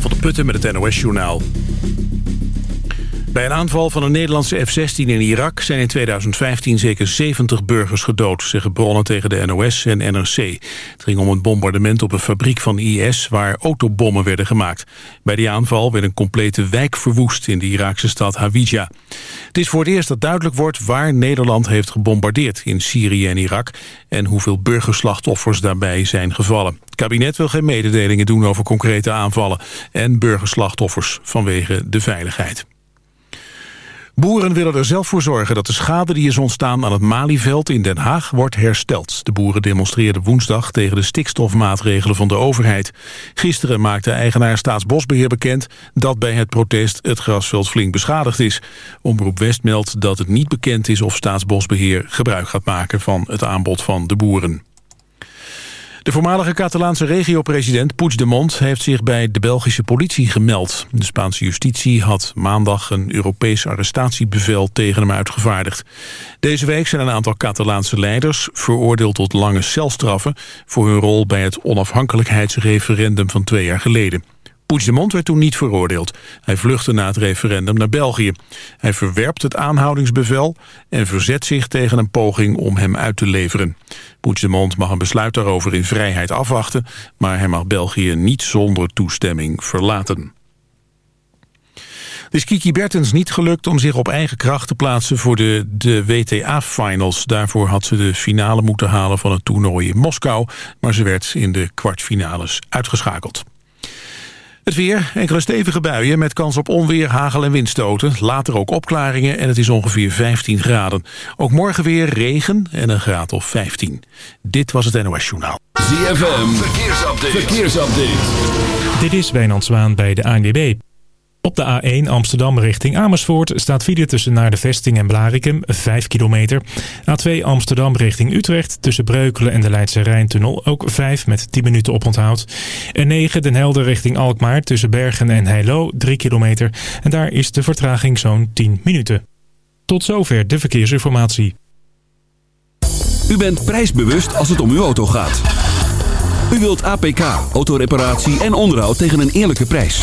Van der Putten met het NOS-journaal. Bij een aanval van een Nederlandse F-16 in Irak zijn in 2015 zeker 70 burgers gedood, zeggen bronnen tegen de NOS en NRC. Het ging om een bombardement op een fabriek van IS waar autobommen werden gemaakt. Bij die aanval werd een complete wijk verwoest in de Iraakse stad Hawija. Het is voor het eerst dat duidelijk wordt waar Nederland heeft gebombardeerd in Syrië en Irak en hoeveel burgerslachtoffers daarbij zijn gevallen. Het kabinet wil geen mededelingen doen over concrete aanvallen en burgerslachtoffers vanwege de veiligheid. Boeren willen er zelf voor zorgen dat de schade die is ontstaan aan het Malieveld in Den Haag wordt hersteld. De boeren demonstreerden woensdag tegen de stikstofmaatregelen van de overheid. Gisteren maakte eigenaar Staatsbosbeheer bekend dat bij het protest het grasveld flink beschadigd is. Omroep West meldt dat het niet bekend is of Staatsbosbeheer gebruik gaat maken van het aanbod van de boeren. De voormalige Catalaanse regio-president Puigdemont heeft zich bij de Belgische politie gemeld. De Spaanse justitie had maandag een Europees arrestatiebevel tegen hem uitgevaardigd. Deze week zijn een aantal Catalaanse leiders veroordeeld tot lange celstraffen... voor hun rol bij het onafhankelijkheidsreferendum van twee jaar geleden. Puigdemont werd toen niet veroordeeld. Hij vluchtte na het referendum naar België. Hij verwerpt het aanhoudingsbevel en verzet zich tegen een poging om hem uit te leveren. Puigdemont mag een besluit daarover in vrijheid afwachten... maar hij mag België niet zonder toestemming verlaten. Het is Kiki Bertens niet gelukt om zich op eigen kracht te plaatsen voor de, de WTA-finals. Daarvoor had ze de finale moeten halen van het toernooi in Moskou... maar ze werd in de kwartfinales uitgeschakeld. Het weer, enkele stevige buien met kans op onweer, hagel en windstoten. Later ook opklaringen en het is ongeveer 15 graden. Ook morgen weer regen en een graad of 15. Dit was het NOS Journaal. ZFM, verkeersupdate. verkeersupdate. Dit is Wijnand Zwaan bij de ANWB. Op de A1 Amsterdam richting Amersfoort staat file tussen naar de Vesting en Blarikum, 5 kilometer. A2 Amsterdam richting Utrecht tussen Breukelen en de Leidse Rijntunnel ook 5 met 10 minuten oponthoud. En 9 Den Helder richting Alkmaar tussen Bergen en Heilo 3 kilometer. En daar is de vertraging zo'n 10 minuten. Tot zover de verkeersinformatie. U bent prijsbewust als het om uw auto gaat. U wilt APK, autoreparatie en onderhoud tegen een eerlijke prijs.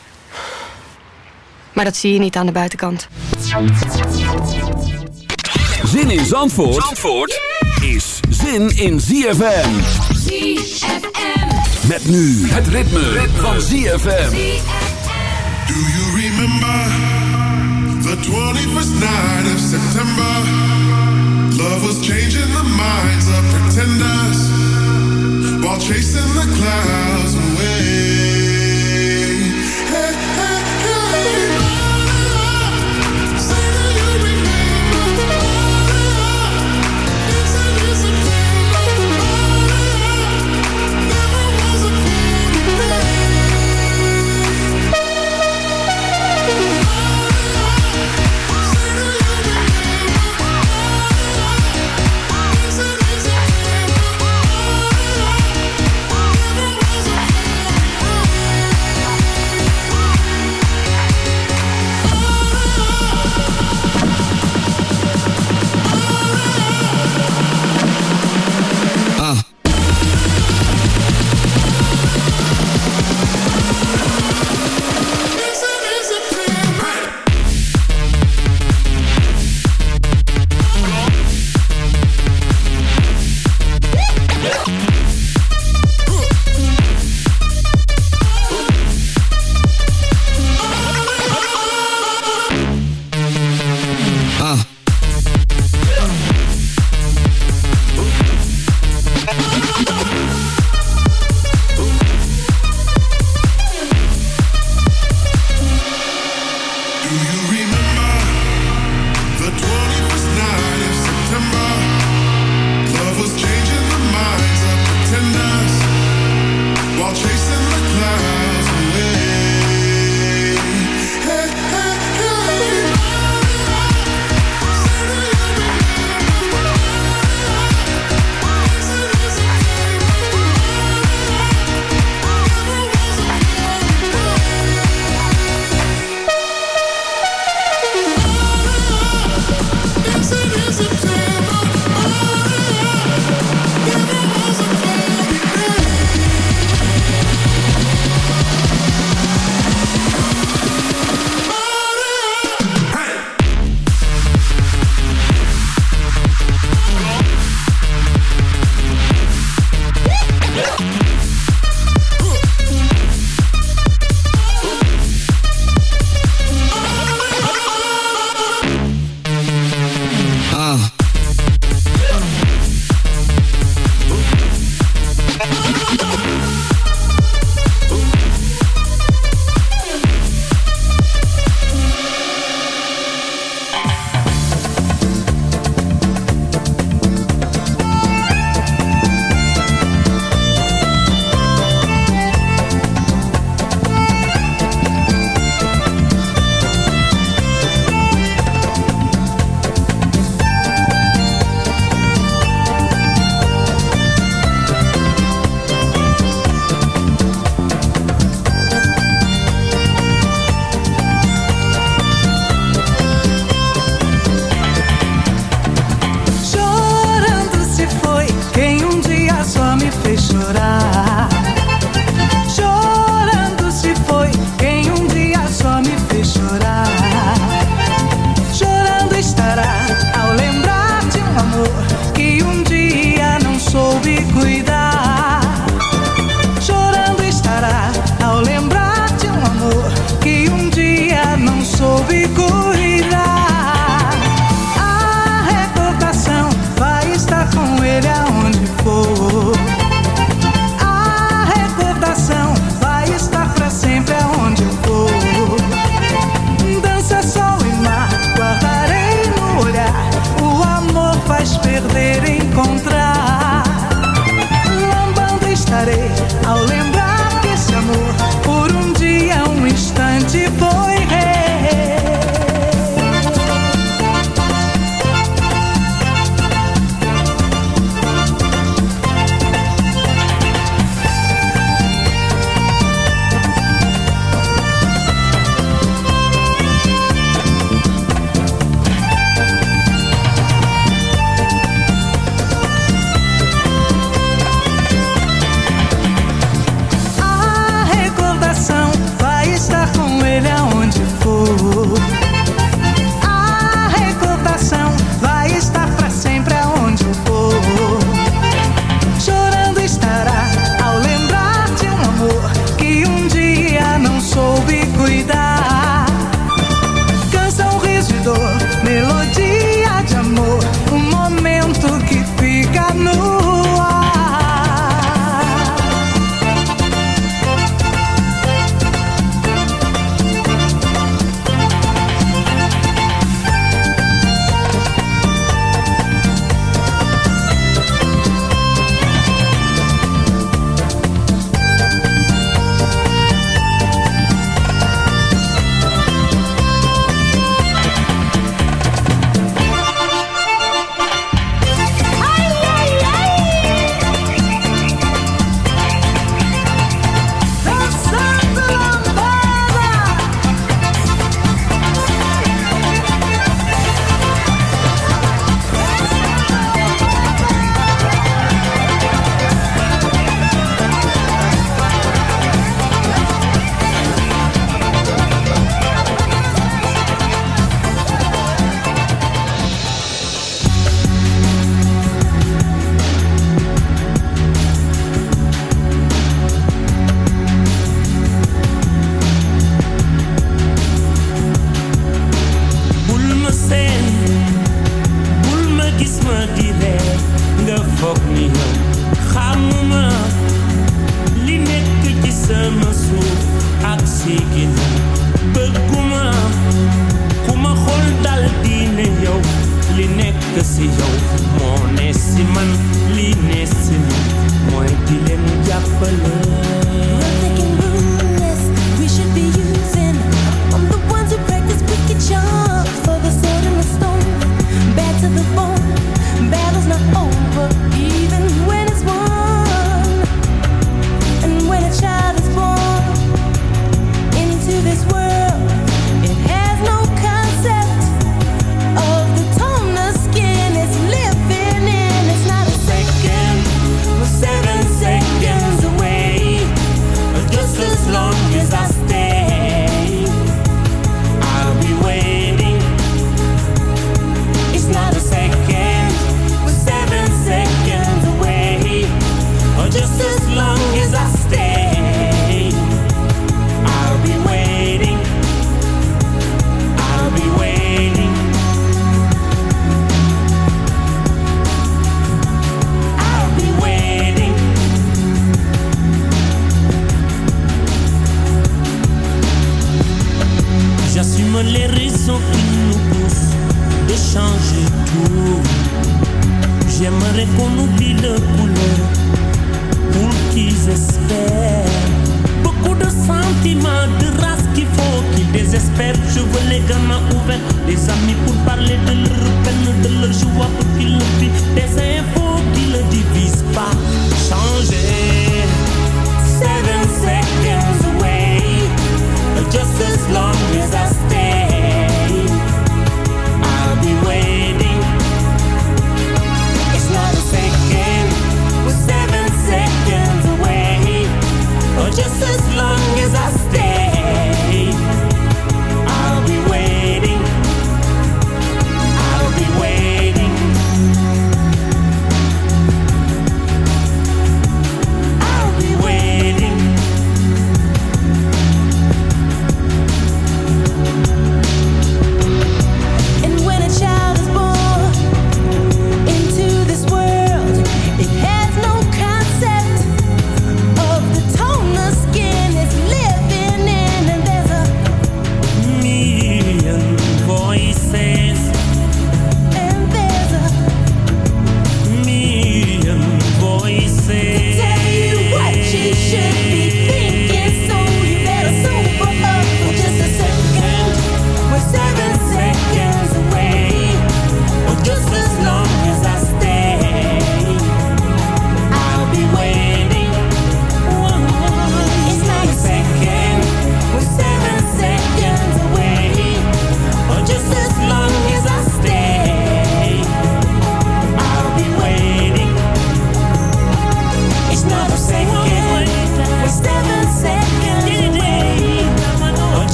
Maar dat zie je niet aan de buitenkant. Zin in Zandvoort, Zandvoort is zin in ZFM. ZFM. Met nu het ritme, van ZFM. Do you remember the 21st night of September? Love was changing the minds of pretenders while chasing the clouds remember the 21st night of September?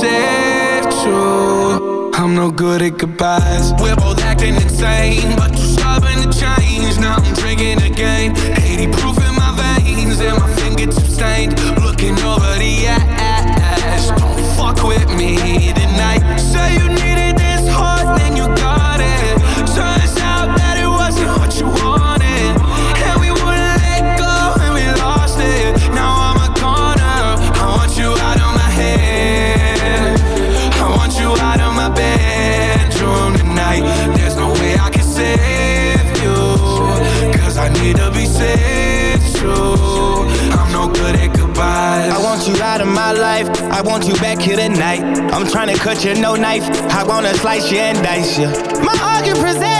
said true. I'm no good at goodbyes. We're both acting insane But you're stubborn to change. Now I'm drinking again. 80 proof in my you, no knife. I wanna slice you and dice you. My argument present.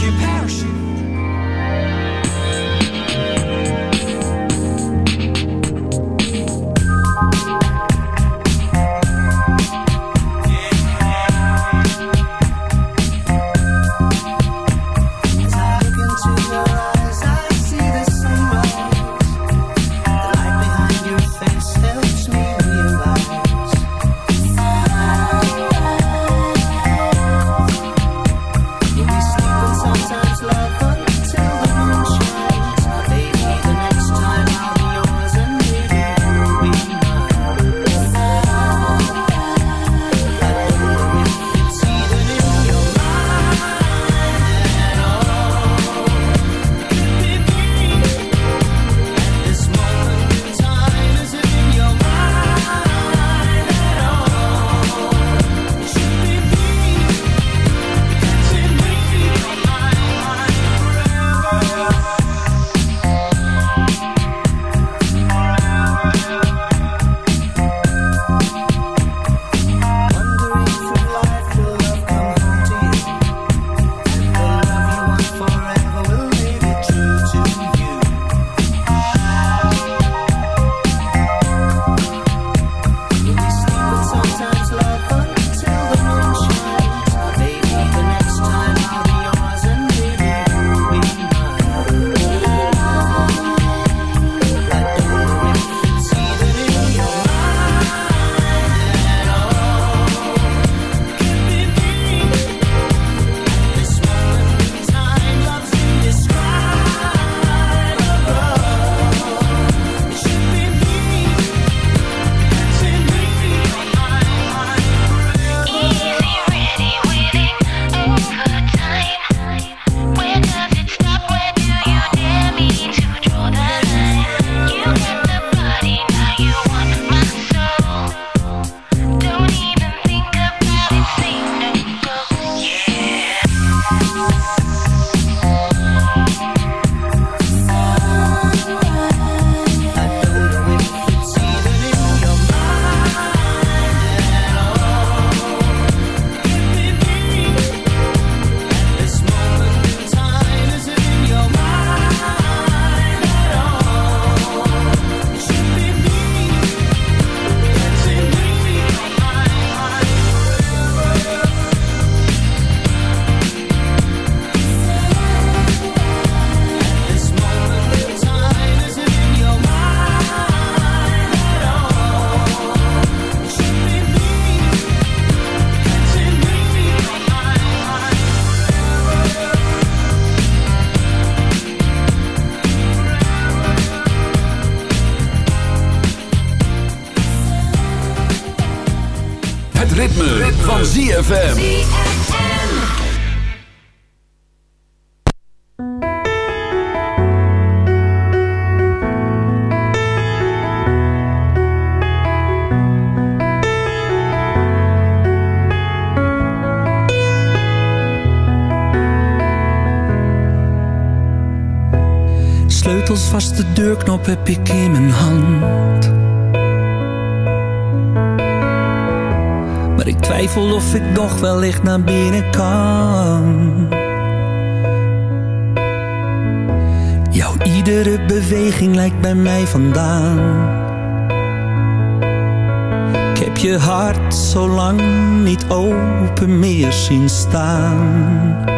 your parachute. Van ZFM. Sleutels vast, de deurknop heb ik of ik nog wellicht naar binnen kan. Jouw iedere beweging lijkt bij mij vandaan. Ik heb je hart zo lang niet open meer zien staan.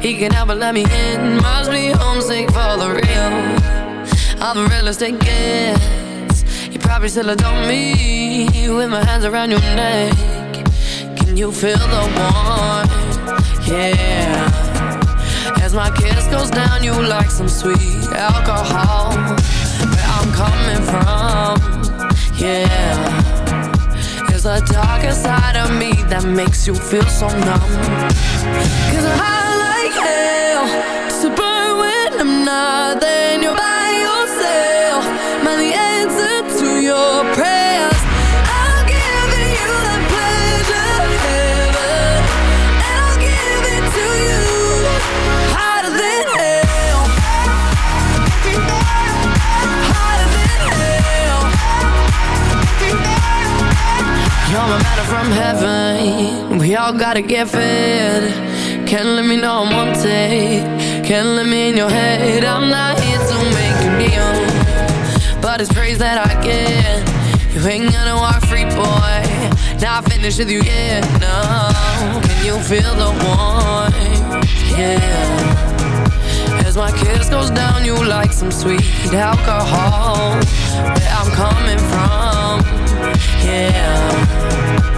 he can help but let me in. Must be homesick for the real. I'm the realest it gets. You probably still adore me with my hands around your neck. Can you feel the warmth? Yeah. As my kiss goes down, you like some sweet alcohol. Where I'm coming from, yeah. There's the darker side of me that makes you feel so numb. Cause I from heaven. We all gotta get fed. Can't let me know I'm on tape. Can't let me in your head. I'm not here to make you kneel. But it's praise that I get. You ain't gonna walk free, boy. Not finished with you yet, no. Can you feel the warmth? Yeah. As my kiss goes down, you like some sweet alcohol. Where I'm coming from, yeah.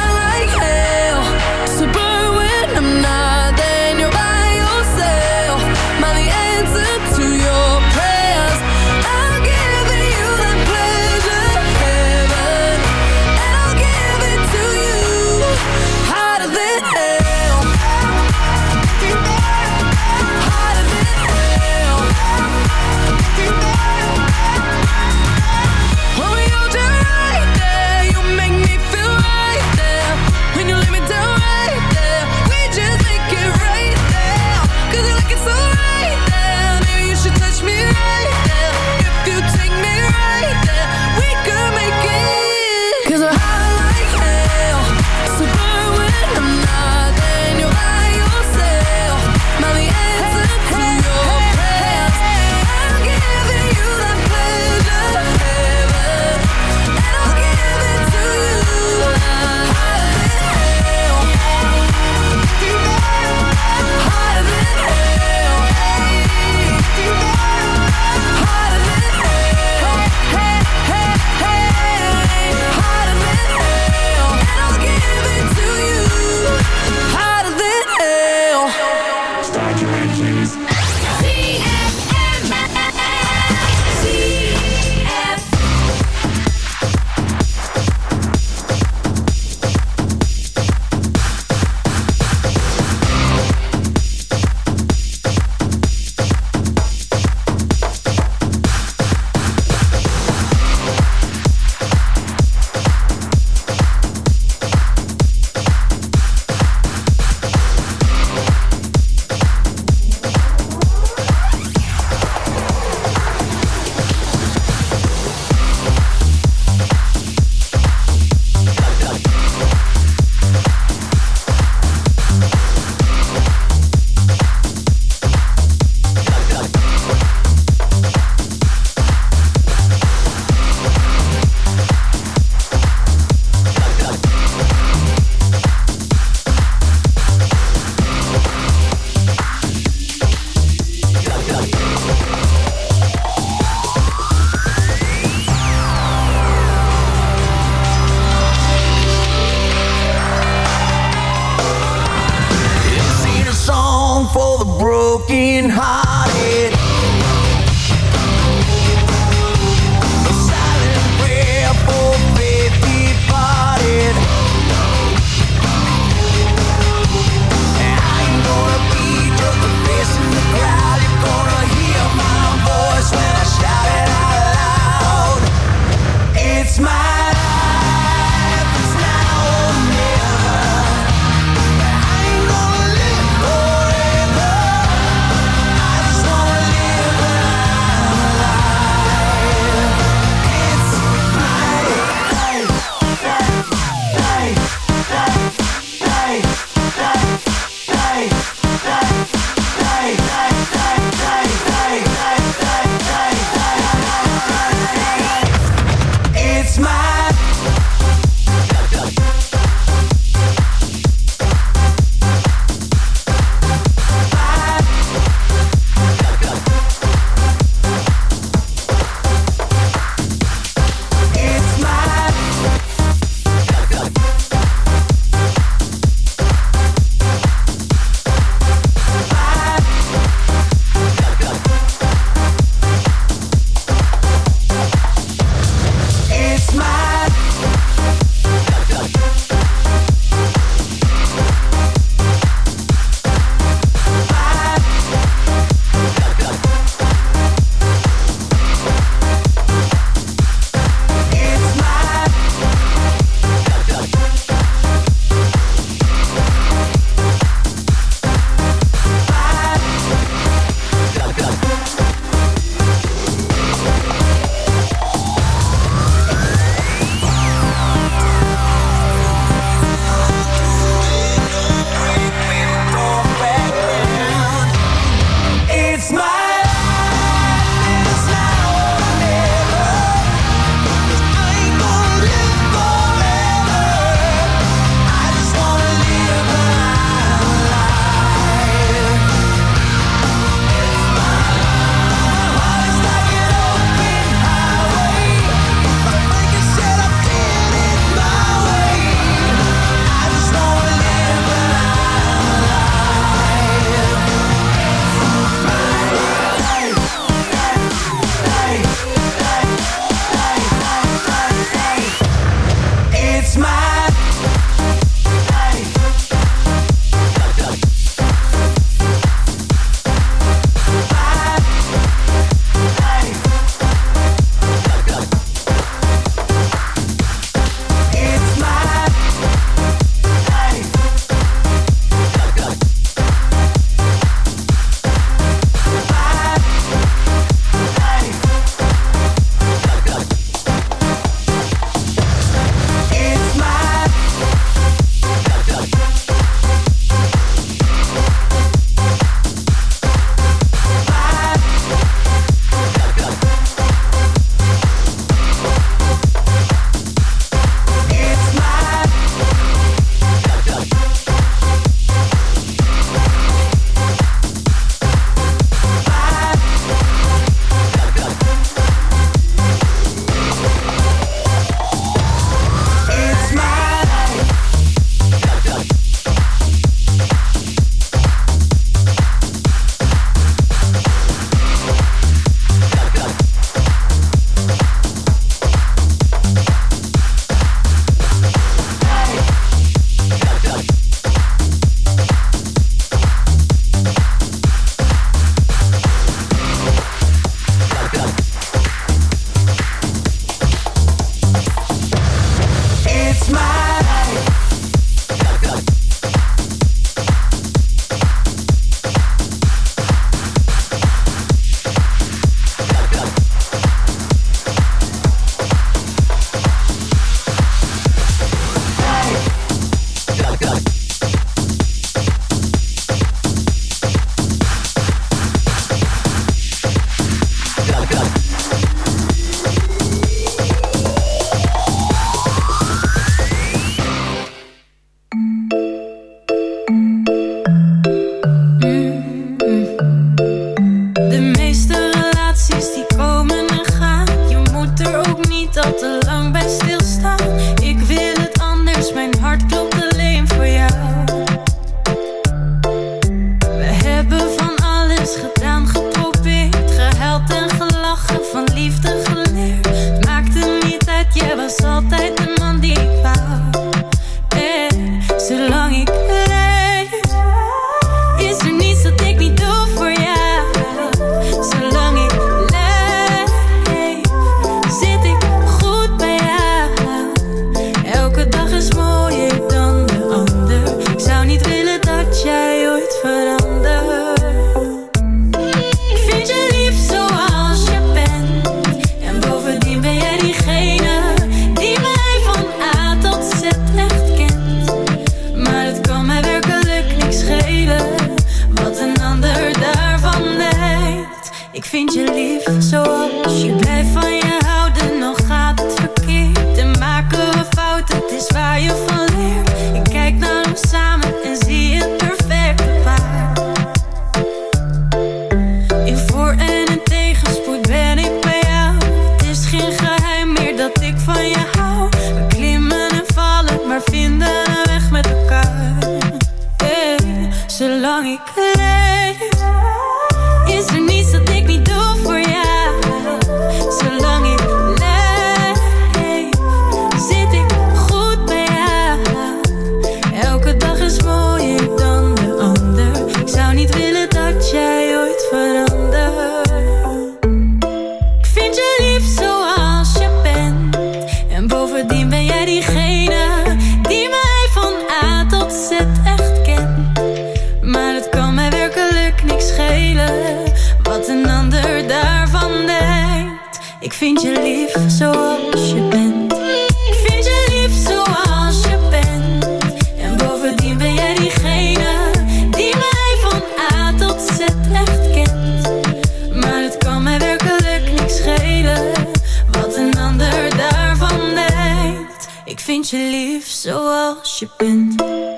worshipping.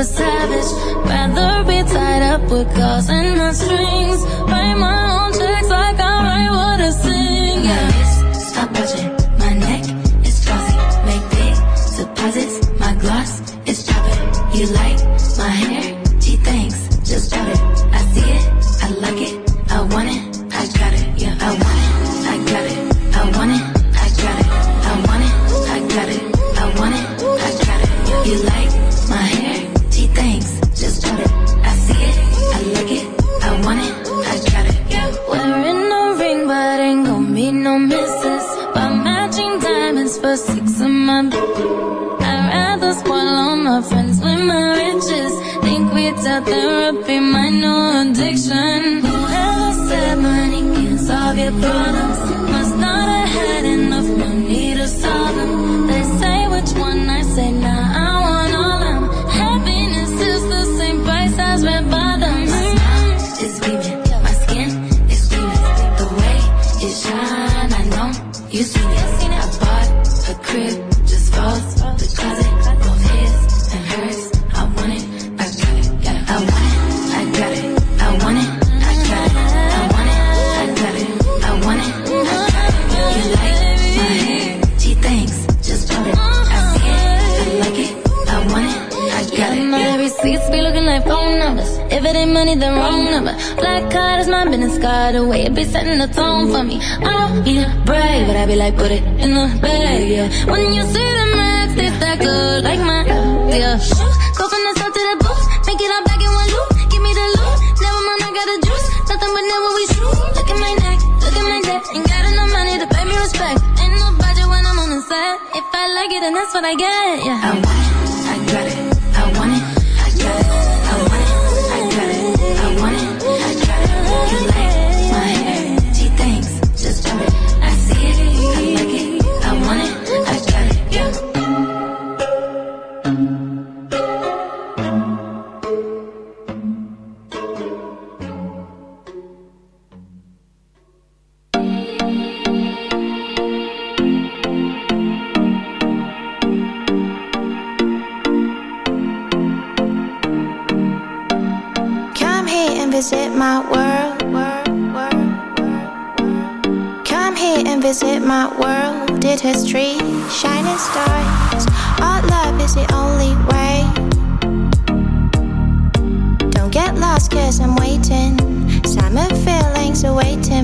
a savage the way it be setting the tone for me. I don't need a but I be like, put it in the bag, yeah. When you see the max, it's that good, like my, yeah. Go from the top to the booth, make it all back in one loop. Give me the loot, never mind, I got the juice. Nothing but never we shoot. Look at my neck, look at my neck. Ain't got enough money to pay me respect. Ain't no budget when I'm on the set. If I like it, then that's what I get, yeah.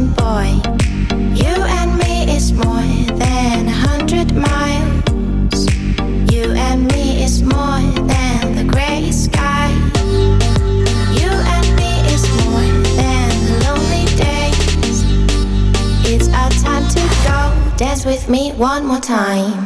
boy. You and me is more than a hundred miles. You and me is more than the gray. You and me is more than the lonely days. It's our time to go. Dance with me one more time.